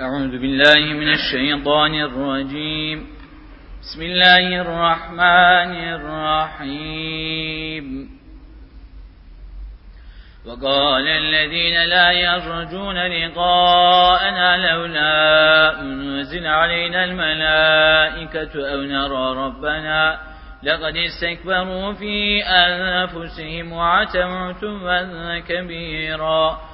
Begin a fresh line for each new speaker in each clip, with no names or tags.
أعوذ بالله من الشيطان الرجيم. بسم الله الرحمن الرحيم. وقال الذين لا يرجون لقاءنا لولا أنزل علينا الملائكة أو نرى ربنا لقد استكبروا في أنفسهم وعتموا كبيرا.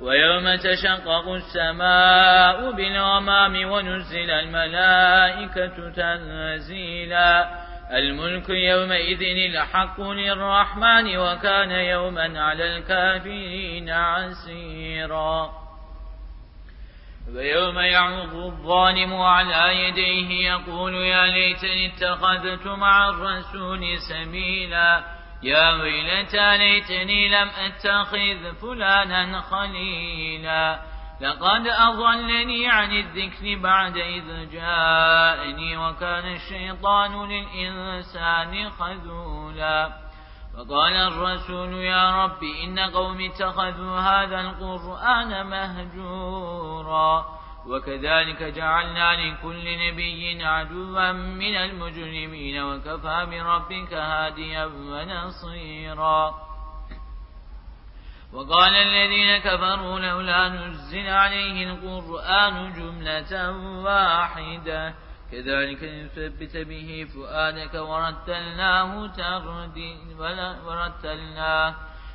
ويوم تشقق السماء بالغمام ونزل الملائكة تنزيلا. الملك يومئذ الحق للرحمن وكان يوما على الكافرين عسيرا. ويوم يعظ الظالم على يديه يقول يا ليتني اتخذت مع الرسول سبيلا. يا ويلتى ليتني لم أتخذ فلانا خليلا. لقد أضلني عن الذكر بعد إذ جاءني وكان الشيطان للإنسان خذولا. فقال الرسول يا رب إن قوم اتخذوا هذا القرآن مهجورا. وكذلك جعلنا لكل نبي عدوا من المجرمين وكفى بربك هاديا ونصيرا. وقال الذين كفروا لولا نزل عليه القرآن جملة واحدة. كذلك نثبت به فؤادك ورتلناه ترديلا ورتلناه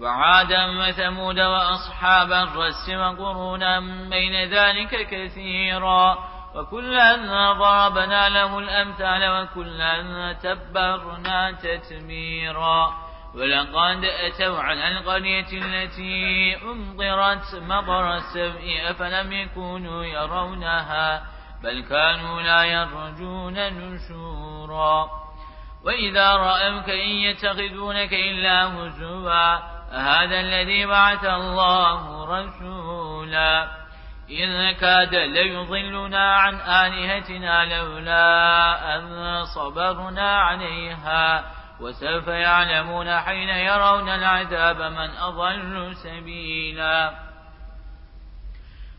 وعادا وثمود وأصحاب الرس وقرونا بين ذلك كثيرا وكلا ضربنا له الأمثال وكلا تبرنا تتميرا ولقد أتوا على القرية التي أمطرت مطر السبع أفلم يكونوا يرونها بل كانوا لا يرجون نشورا وإذا رأوك إن يتخذونك إلا هزوا هذا الذي بعث الله رسولا. إذ كاد ليضلنا عن آلهتنا لولا أن صبرنا عليها. وسوف يعلمون حين يرون العذاب من أضل سبيلا.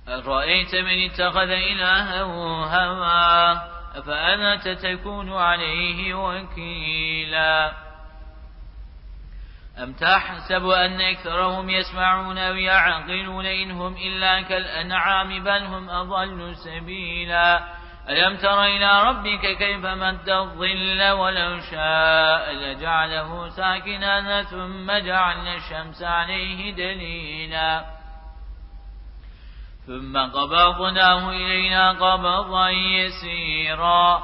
أرأيت من اتخذ إلهه هواه أفأنت تكون عليه وكيلا؟ أم تحسب أن أكثرهم يسمعون أو يعقلون إنهم إلا كالأنعام بل هم أضل سبيلا؟ ألم تر إلى ربك كيف مد الظل ولو شاء لجعله ساكنا ثم جعلنا الشمس عليه دليلا. ثم قبضناه إلينا قبضا يسيرا.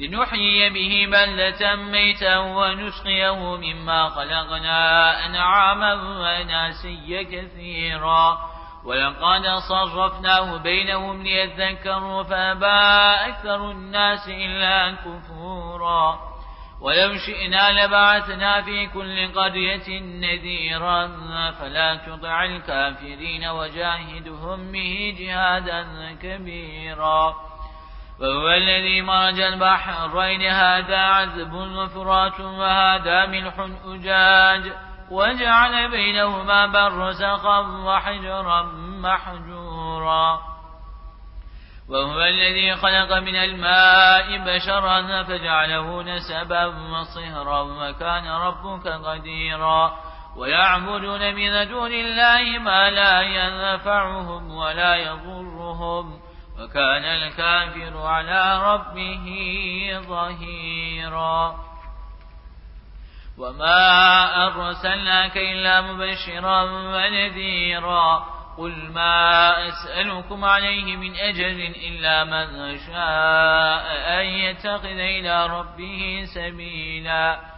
لنحيي به بلة ميتا ونسقيه مما خلقنا أنعاما وناسيا كثيرا. ولقد صرفناه بينهم ليذكروا فأبى أكثر الناس إلا كفورا. ولو شئنا لبعثنا في كل قرية نذيرا. فلا تطع الكافرين وجاهدهم به جهادا كبيرا. وهو الذي مرج البحرين هذا عذب وفرات وهذا ملح أجاج وجعل بينهما برزخا وحجرا محجورا. وهو الذي خلق من الماء بشرا فجعله نسبا وصهرا وكان ربك قديرا. ويعبدون من دون الله ما لا ينفعهم ولا يضرهم. وكان الكافر على ربه ظهيرا. وما أرسلناك إلا مبشرا ونذيرا. قل ما أسألكم عليه من أجر إلا من شاء أن يتخذ إلى ربه سبيلا.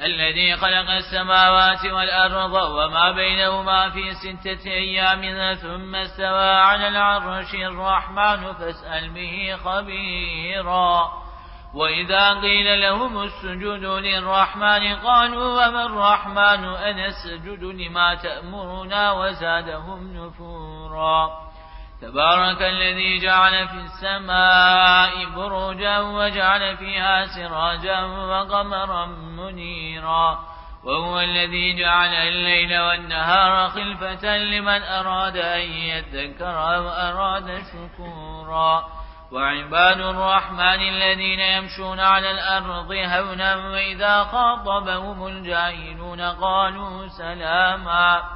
الذي خلق السماوات والأرض وما بينهما في ستة أيام ثم استوى على العرش الرحمن فاسأل به خبيرا. وإذا قيل لهم السجود للرحمن قالوا وما الرحمن؟ أنسجد لما تأمرنا وزادهم نفورا. تبارك الذي جعل في السماء بروجا وجعل فيها سراجا وقمرا منيرا وهو الذي جعل الليل والنهار خلفة لمن أراد أن يذكر أو أراد شكورا وعباد الرحمن الذين يمشون على الأرض هونا وإذا خاطبهم الجاهلون قالوا سلاما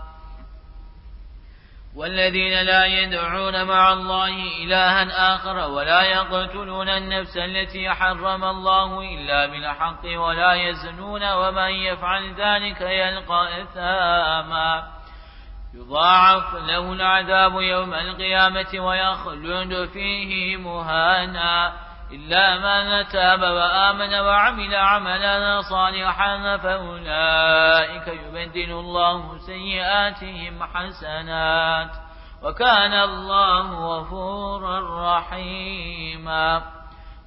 والذين لا يدعون مع الله إلها آخر ولا يقتلون النفس التي حرم الله إلا بالحق ولا يزنون ومن يفعل ذلك يلقى إثاما. يضاعف له العذاب يوم القيامة ويخلد فيه مهانا. إلا من تاب وآمن وعمل عملا صالحا فأولئك يبدل الله سيئاتهم حسنات وكان الله غفورا رحيما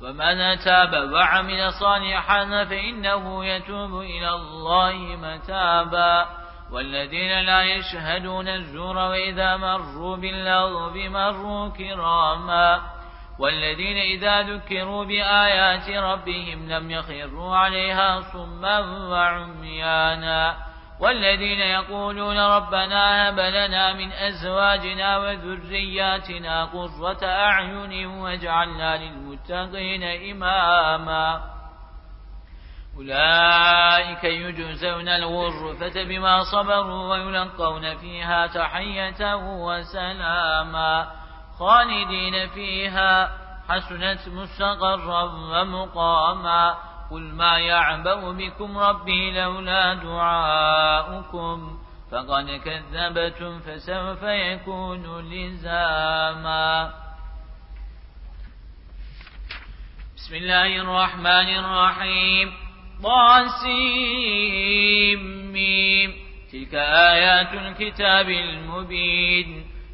ومن تاب وعمل صالحا فإنه يتوب إلى الله متابا والذين لا يشهدون الزور وإذا مروا باللغو مروا كراما والذين إذا ذكروا بآيات ربهم لم يخروا عليها صما وعميانا والذين يقولون ربنا هب لنا من أزواجنا وذرياتنا قرة أعين واجعلنا للمتقين إماما أولئك يجزون الغرفة بما صبروا ويلقون فيها تحية وسلاما خالدين فيها حسنت مستقرا ومقاما. قل ما يعبأ بكم ربي لولا دعاؤكم. فقد كذبتم فسوف يكون لزاما. بسم الله الرحمن الرحيم. ضاسيم تلك آيات الكتاب المبين.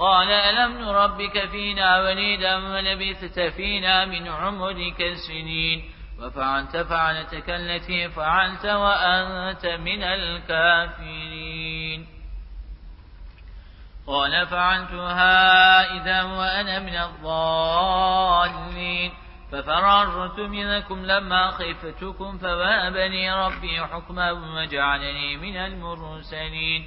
قال ألم نربك فينا وليدا ولبثت فينا من عمرك السنين وفعلت فعلتك التي فعلت وأنت من الكافرين. قال فعلتها إذا وأنا من الضالين. ففررت منكم لما خفتكم فوابني ربي حكما وجعلني من المرسلين.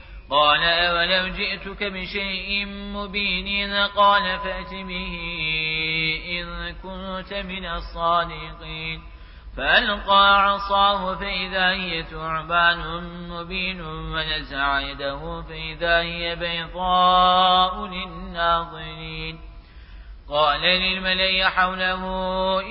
قال أولو جئتك بشيء مبين قال فأت به إن كنت من الصادقين فألقى عصاه فإذا هي ثعبان مبين ونزع يده فإذا هي بيضاء للناظرين قال للملي حوله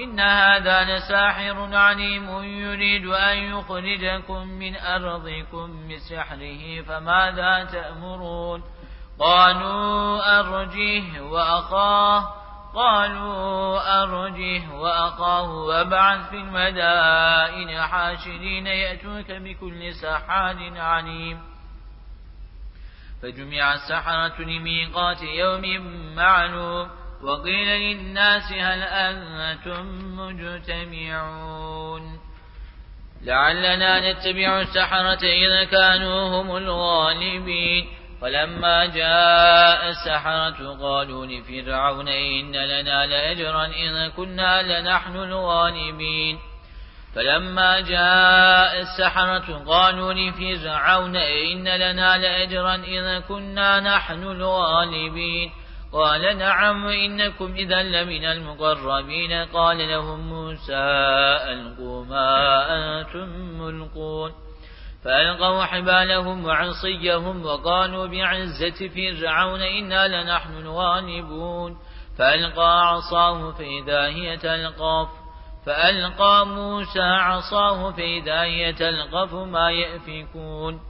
إن هذا لساحر عليم يريد أن يخرجكم من أرضكم بسحره فماذا تأمرون؟ قالوا أرجه وأخاه قالوا أرجه وأخاه وابعث في المدائن حاشرين يأتوك بكل سحار عليم. فجمع السحرة لميقات يوم معلوم. وقيل للناس هل أنتم مجتمعون؟ لعلنا نتبع السحرة إذا كانوا هم الغالبين. فلما جاء السحرة قالوا لفرعون إن لنا لأجرا إذا كنا لنحن الغالبين. فلما جاء السحرة قالوا لفرعون إن لنا لأجرا إذا كنا نحن الغالبين. قال نعم إنكم إذا لمن المقربين قال لهم موسى ألقوا ما أنتم ملقون فألقوا حبالهم وعصيهم وقالوا بعزة فرعون إنا لنحن الغالبون فألقى عصاه فإذا هي تلقف فألقى موسى عصاه فإذا هي تلقف ما يأفكون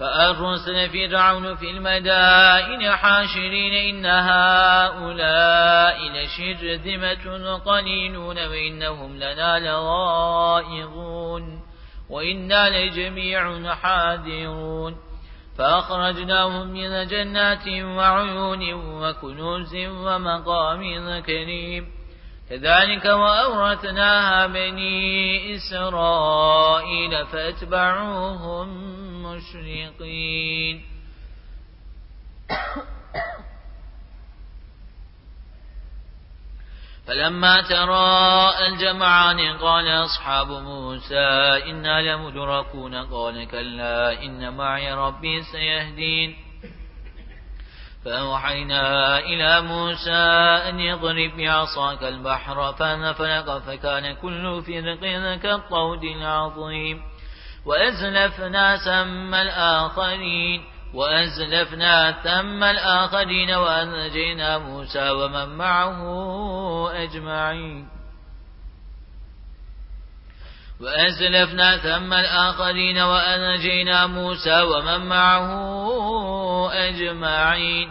فأرسل فرعون في المدائن حاشرين إن هؤلاء لشرذمة قليلون وإنهم لنا لغائظون وإنا لجميع حاذرون فأخرجناهم من جنات وعيون وكنوز ومقام كريم كذلك وأورثناها بني إسرائيل فأتبعوهم مشرقين فلما ترى الجمعان قال أصحاب موسى إنا لمدركون. قال كلا إن معي ربي سيهدين. فأوحينا إلى موسى أن يضرب بعصاك البحر فنفلق فكان كل فرق كالطود العظيم. وأزلفنا ثم الآخرين وأزلفنا ثم الآخرين وأنجينا موسى ومن معه أجمعين وأزلفنا ثم الآخرين وأنجينا موسى ومن معه أجمعين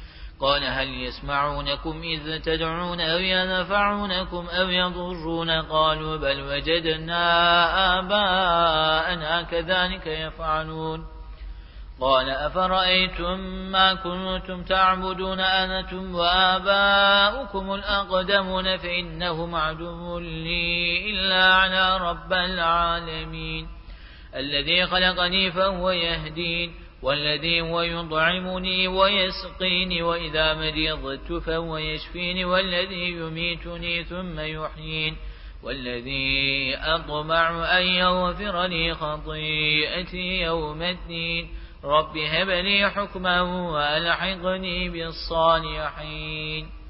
قال هل يسمعونكم إذ تدعون أو ينفعونكم أو يضرون قالوا بل وجدنا آباءنا كذلك يفعلون قال أفرأيتم ما كنتم تعبدون أنتم وآباؤكم الأقدمون فإنهم عدو لي إلا على رب العالمين الذي خلقني فهو يهدين والذي هو يطعمني ويسقيني وإذا مرضت فهو يشفيني والذي يميتني ثم يحيين والذي أطمع أن يغفر لي خطيئتي يوم الدين. رب هب لي حكما وألحقني بالصالحين.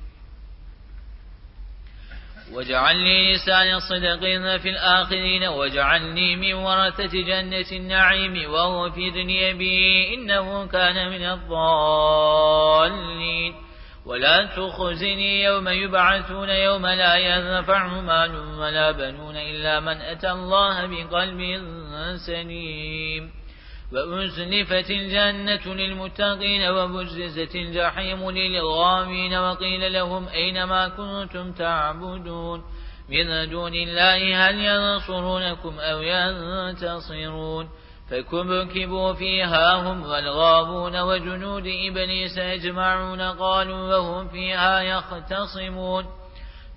واجعل لي لسان صدق في الآخرين واجعلني من ورثة جنة النعيم وهو في دنيا بي إنه كان من الضالين. ولا تخزني يوم يبعثون يوم لا ينفع مال ولا بنون إلا من أتى الله بقلب سليم. وأزلفت الجنة للمتقين وبجزت الجحيم للغامين وقيل لهم أينما كنتم تعبدون من دون الله هل ينصرونكم أو ينتصرون فكبكبوا فيها هم والغابون وجنود إبليس يجمعون قالوا وهم فيها يختصمون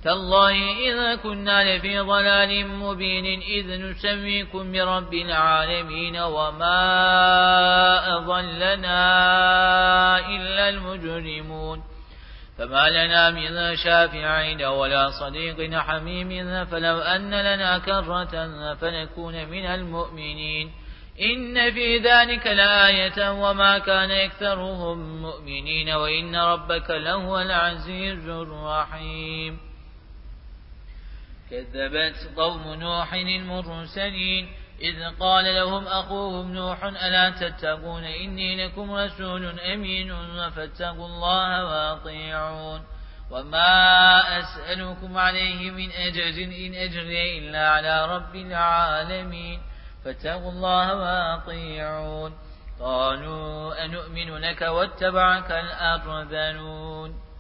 تالله إذا كنا لفي ضلال مبين إذ نسميكم برب العالمين وما أضلنا إلا المجرمون فما لنا من شافعين ولا صديق حميم فلو أن لنا كرة فنكون من المؤمنين إن في ذلك لآية وما كان يكثرهم مؤمنين وإن ربك لهو العزيز الرحيم كذبت قوم نوح المرسلين إذ قال لهم أخوهم نوح ألا تتقون إني لكم رسول أمين فاتقوا الله وأطيعون وما أسألكم عليه من أجر إن أجري إلا على رب العالمين فاتقوا الله وأطيعون قالوا أنؤمن لك واتبعك الأرذلون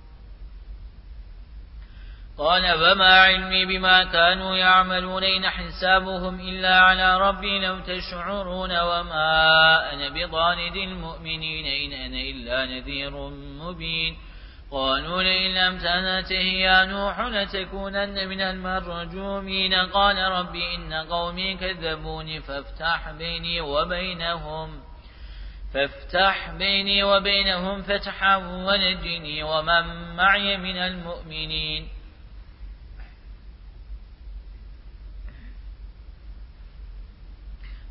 قال فما علمي بما كانوا يعملون إن حسابهم إلا على ربي لو تشعرون وما أنا بطارد المؤمنين إن أنا إلا نذير مبين قالوا لئن لم تنته يا نوح لتكونن من المرجومين قال ربي إن قومي كذبوني فافتح بيني وبينهم فافتح بيني وبينهم فتحا ونجني ومن معي من المؤمنين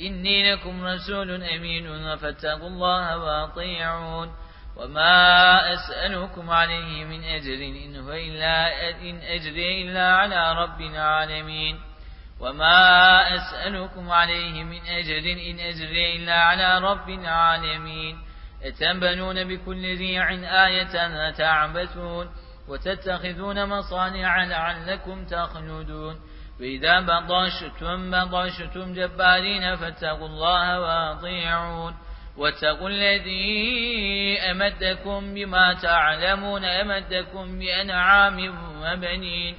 إني لكم رسول أمين فاتقوا الله وأطيعون. وما أسألكم عليه من أجر إن هو إلا إن أجري إلا على رب العالمين. وما أسألكم عليه من أجر إن أجري إلا على رب العالمين. أتنبنون بكل ريع آية تعبثون وتتخذون مصانع لعلكم تخلدون. وإذا بطشتم بطشتم جبارين فاتقوا الله وأطيعون. واتقوا الذي أمدكم بما تعلمون أمدكم بأنعام وبنين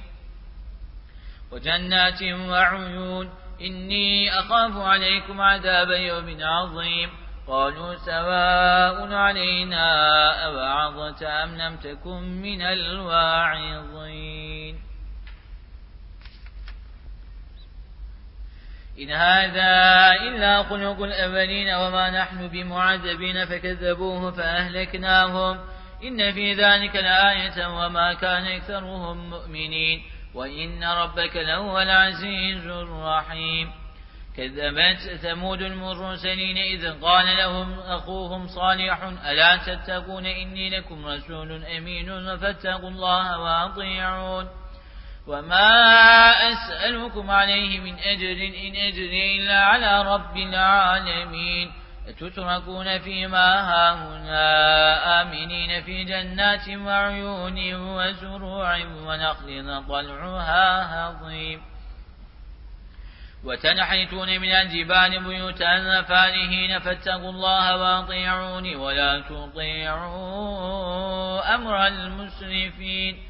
وجنات وعيون. إني أخاف عليكم عذاب يوم عظيم. قالوا سواء علينا أوعظت أم لم تكن من الواعظين. إن هذا إلا خلق الأولين وما نحن بمعذبين فكذبوه فأهلكناهم. إن في ذلك لآية وما كان أكثرهم مؤمنين. وإن ربك لهو العزيز الرحيم. كذبت ثمود المرسلين إذ قال لهم أخوهم صالح ألا تتقون إني لكم رسول أمين فاتقوا الله وأطيعون. وما أسألكم عليه من أجر إن أجري إلا على رب العالمين أتتركون فيما هاهنا آمنين في جنات وعيون وزروع ونخل طلعها هضيم وتنحيتون من الجبال بيوتا فارهين فاتقوا الله واطيعوني ولا تطيعوا أمر المسرفين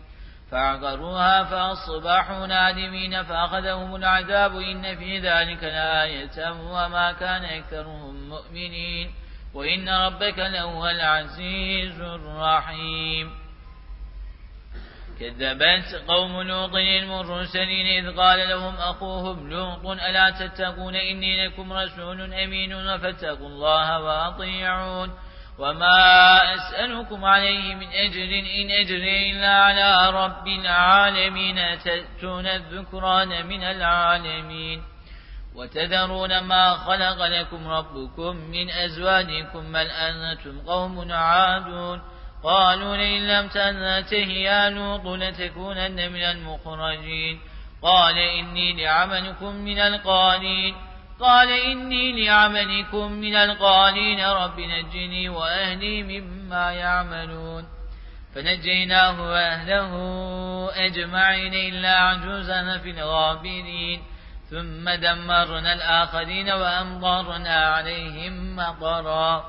فعقروها فأصبحوا نادمين فأخذهم العذاب إن في ذلك لآية وما كان أكثرهم مؤمنين وإن ربك لهو العزيز الرحيم. كذبت قوم لوط المرسلين إذ قال لهم أخوهم لوط ألا تتقون إني لكم رسول أمين فاتقوا الله وأطيعون وما أسألكم عليه من أجر إن أجري إلا على رب العالمين تأتون الذكران من العالمين وتذرون ما خلق لكم ربكم من أزواجكم بل أنتم قوم عادون قالوا لئن لم تنته يا لوط لتكونن من المخرجين قال إني لعملكم من القالين قال إني لعملكم من القالين رب نجني وأهلي مما يعملون. فنجيناه وأهله أجمعين إلا عجوزا في الغابرين. ثم دمرنا الآخرين وأمضرنا عليهم مطرا.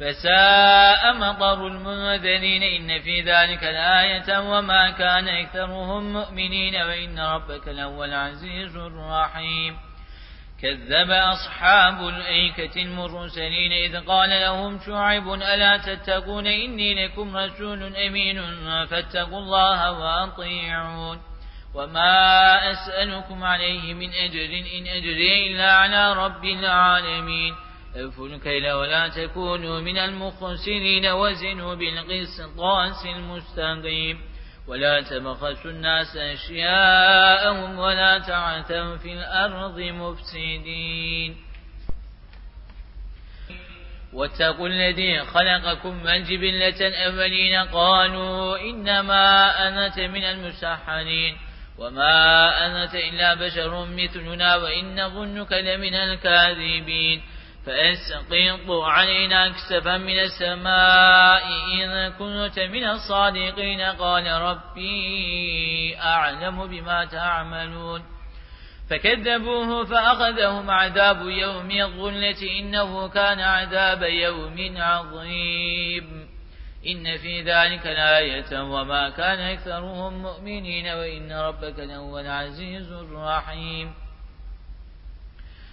فساء مطر المنذرين. إن في ذلك الآية وما كان أكثرهم مؤمنين. وإن ربك لهو العزيز الرحيم. كذب أصحاب الأيكة المرسلين إذ قال لهم شعيب ألا تتقون إني لكم رسول أمين فاتقوا الله وأطيعون. وما أسألكم عليه من أجر إن أجري إلا على رب العالمين. أفوا الكيل ولا تكونوا من المخسرين وزنوا بالقسطاس المستقيم. ولا تبخسوا الناس أشياءهم ولا تعثوا في الأرض مفسدين. واتقوا الذي خلقكم من جبلة أولين قالوا إنما أنت من المسحنين وما أنت إلا بشر مثلنا وإن ظنك لمن الكاذبين. فأسقط علينا كسفا من السماء إن كنت من الصادقين. قال ربي أعلم بما تعملون. فكذبوه فأخذهم عذاب يوم الظلة. إنه كان عذاب يوم عظيم. إن في ذلك لآية وما كان أكثرهم مؤمنين. وإن ربك لهو العزيز الرحيم.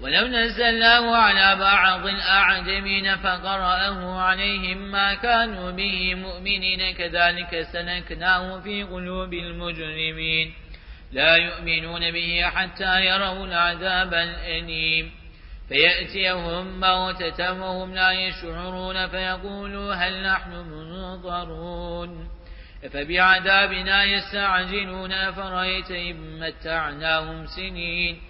ولو نزلناه على بعض الأعجمين فقرأه عليهم ما كانوا به مؤمنين كذلك سنكناه في قلوب المجرمين. لا يؤمنون به حتى يروا العذاب الأليم. فيأتيهم موتة وهم لا يشعرون فيقولوا هل نحن منظرون. فبعذابنا يستعجلون فرأيت إن متعناهم سنين.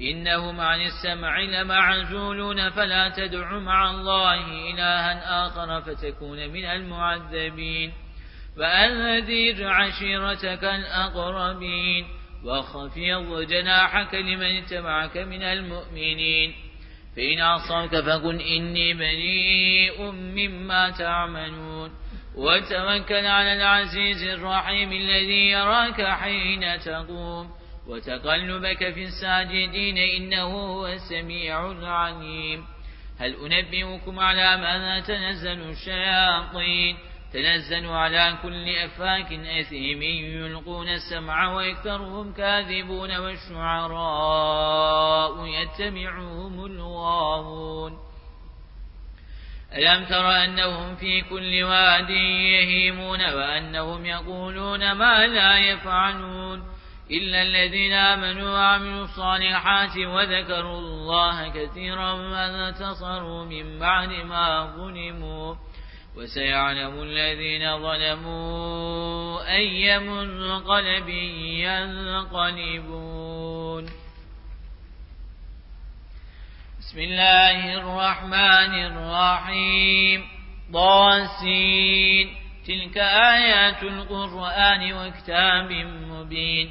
إنهم عن السمع لمعزولون فلا تدع مع الله إلها آخر فتكون من المعذبين. وأنذر عشيرتك الأقربين وخفض جناحك لمن اتبعك من المؤمنين. فإن عصوك فقل إني بريء مما تعملون. وتوكل على العزيز الرحيم الذي يراك حين تقوم. وتقلبك في الساجدين إنه هو السميع العليم. هل أنبئكم على ماذا تنزل الشياطين؟ تنزل على كل أفاك أثيم يلقون السمع ويكثرهم كاذبون والشعراء يتبعهم الغاوون. ألم تر أنهم في كل واد يهيمون وأنهم يقولون ما لا يفعلون؟ إلا الذين آمنوا وعملوا الصالحات وذكروا الله كثيرا وانتصروا من بعد ما ظلموا وسيعلم الذين ظلموا أي منقلب ينقلبون. بسم الله الرحمن الرحيم. ضاسين تلك آيات القرآن وكتاب مبين.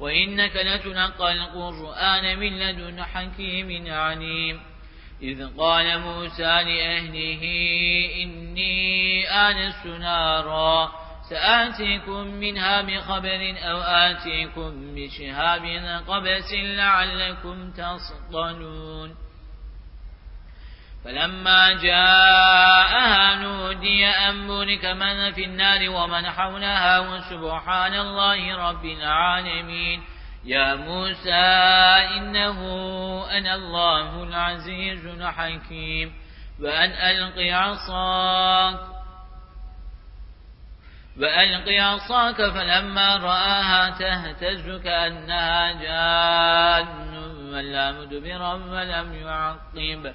وإنك لتنقى القرآن من لدن حكيم عليم. إذ قال موسى لأهله إني آنست نارا سآتيكم منها بخبر أو آتيكم بشهاب قبس لعلكم تصطلون. فلما جاءها نودي أن بورك من في النار ومن حولها وسبحان الله رب العالمين. يا موسى إنه أنا الله العزيز الحكيم. وأن ألقي عصاك وألقي عصاك فلما رآها تهتز كأنها جان. ولا مدبرا ولم يعقب.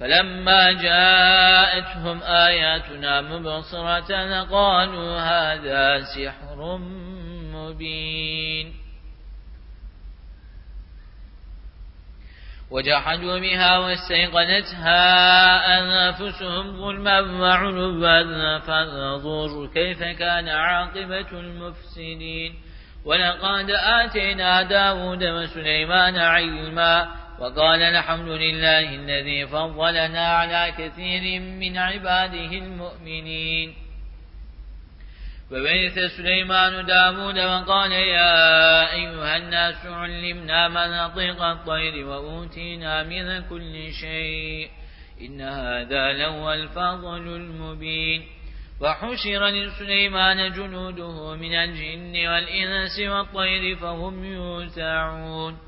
فلما جاءتهم آياتنا مبصرة قالوا هذا سحر مبين. وجحدوا بها واستيقنتها أنفسهم ظلما وعلوا فانظر كيف كان عاقبة المفسدين. ولقد آتينا داود وسليمان علما وقال الحمد لله الذي فضلنا على كثير من عباده المؤمنين. وبيث سليمان داود وقال يا أيها الناس علمنا مناطق الطير وأوتينا من كل شيء. إن هذا لهو الفضل المبين. وحشر لسليمان جنوده من الجن والإنس والطير فهم يوسعون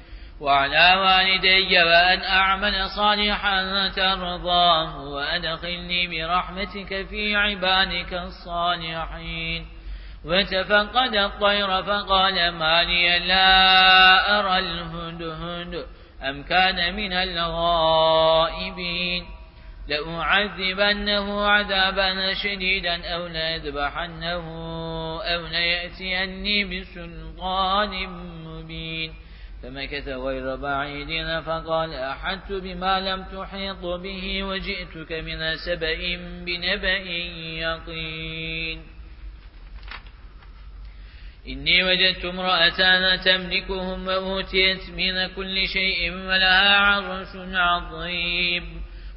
وعلى والدي وأن أعمل صالحا ترضاه وأدخلني برحمتك في عبادك الصالحين. وتفقد الطير فقال ما لي لا أرى الهدهد أم كان من الغائبين. لأعذبنه عذابا شديدا أو ليذبحنه أو ليأتيني بسلطان مبين. فمكث غير بعيد فقال أحدت بما لم تحيط به وجئتك من سبأ بنبأ يقين. إني وجدت امرأة تملكهم وأوتيت من كل شيء ولها عرش عظيم.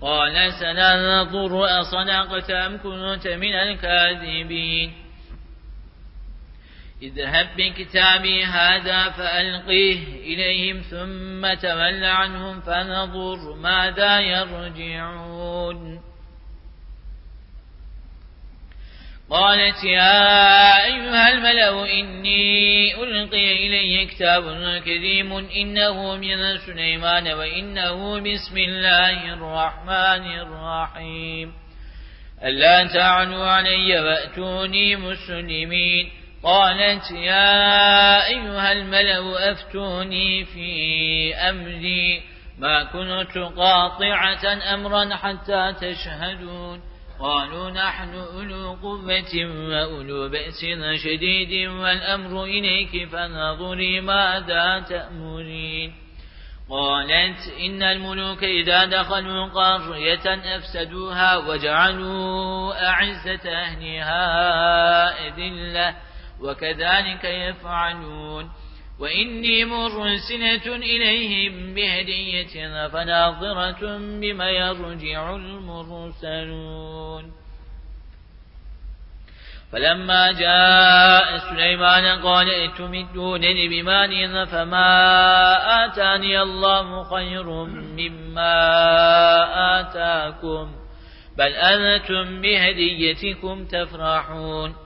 قال سننظر أصدقت أم كنت من الكاذبين؟ اذهب بكتابي هذا فألقيه إليهم ثم تول عنهم فنظر ماذا يرجعون. قالت يا أيها الملأ إني ألقي إلي كتاب كريم إنه من سليمان وإنه بسم الله الرحمن الرحيم. ألا تعلوا علي وأتوني مسلمين. قالت يا أيها الملأ أفتوني في أمري. ما كنت قاطعة أمرا حتى تشهدون. قالوا نحن أولو قوة وأولو بأس شديد والأمر إليك فنظري ماذا تأمرين. قالت إن الملوك إذا دخلوا قرية أفسدوها وجعلوا أعزة أهلها أذلة وكذلك يفعلون. وإني مرسلة إليهم بهدية فناظرة بما يرجع المرسلون. فلما جاء سليمان قال اتمدونني بمال فما آتاني الله خير مما آتاكم بل أنتم بهديتكم تفرحون.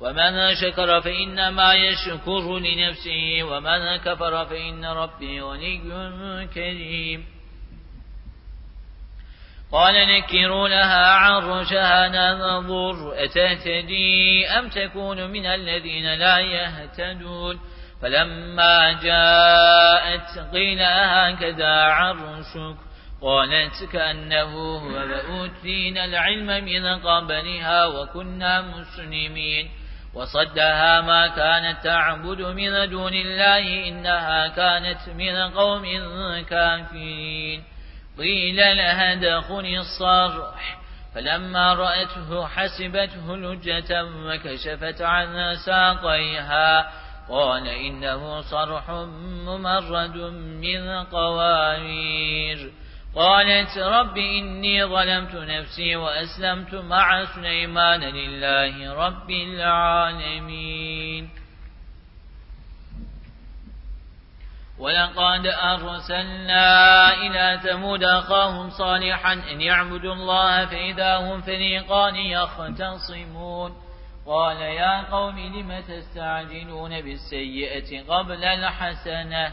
ومن شكر فإنما يشكر لنفسه ومن كفر فإن ربي غني كريم. قال نكروا لها عرشها ننظر أتهتدي أم تكون من الذين لا يهتدون؟ فلما جاءت قيل هكذا عرشك؟ قالت كأنه هو وأوتينا العلم من قبلها وكنا مسلمين. وصدها ما كانت تعبد من دون الله إنها كانت من قوم كافرين. قيل لها دخل الصرح. فلما رأته حسبته لجة وكشفت عن ساقيها. قال إنه صرح ممرد من قوارير. قالت رب إني ظلمت نفسي وأسلمت مع سليمان لله رب العالمين. ولقد أرسلنا إلى ثمود أخاهم صالحا أن يعبدوا الله فإذا هم فريقان يختصمون. قال يا قوم لم تستعجلون بالسيئة قبل الحسنة؟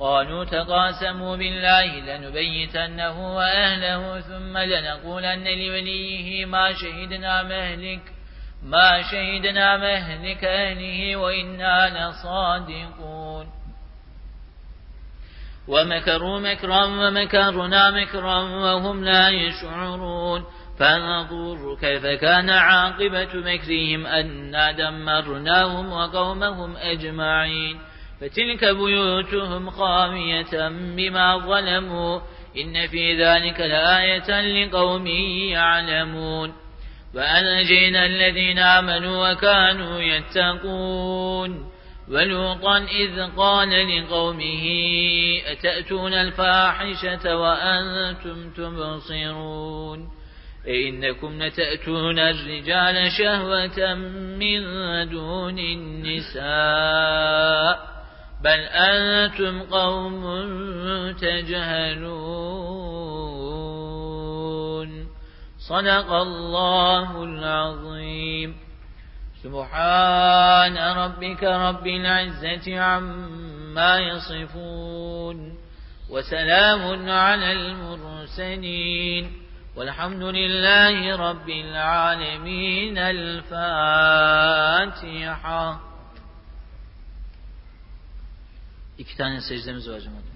قالوا تقاسموا بالله لنبيتنه وأهله ثم لنقولن لوليه ما شهدنا مهلك ما شهدنا مهلك أهله وإنا لصادقون. ومكروا مكرا ومكرنا مكرا وهم لا يشعرون. فانظر كيف كان عاقبة مكرهم أنا دمرناهم وقومهم أجمعين. فتلك بيوتهم خامية بما ظلموا إن في ذلك لآية لقوم يعلمون وأنجينا الذين آمنوا وكانوا يتقون ولوطا إذ قال لقومه أتأتون الفاحشة وأنتم تبصرون إنكم لتأتون الرجال شهوة من دون النساء بل أنتم قوم تجهلون صدق الله العظيم سبحان ربك رب العزة عما يصفون وسلام على المرسلين والحمد لله رب العالمين الفاتحة İki tane secdemiz var cemaat.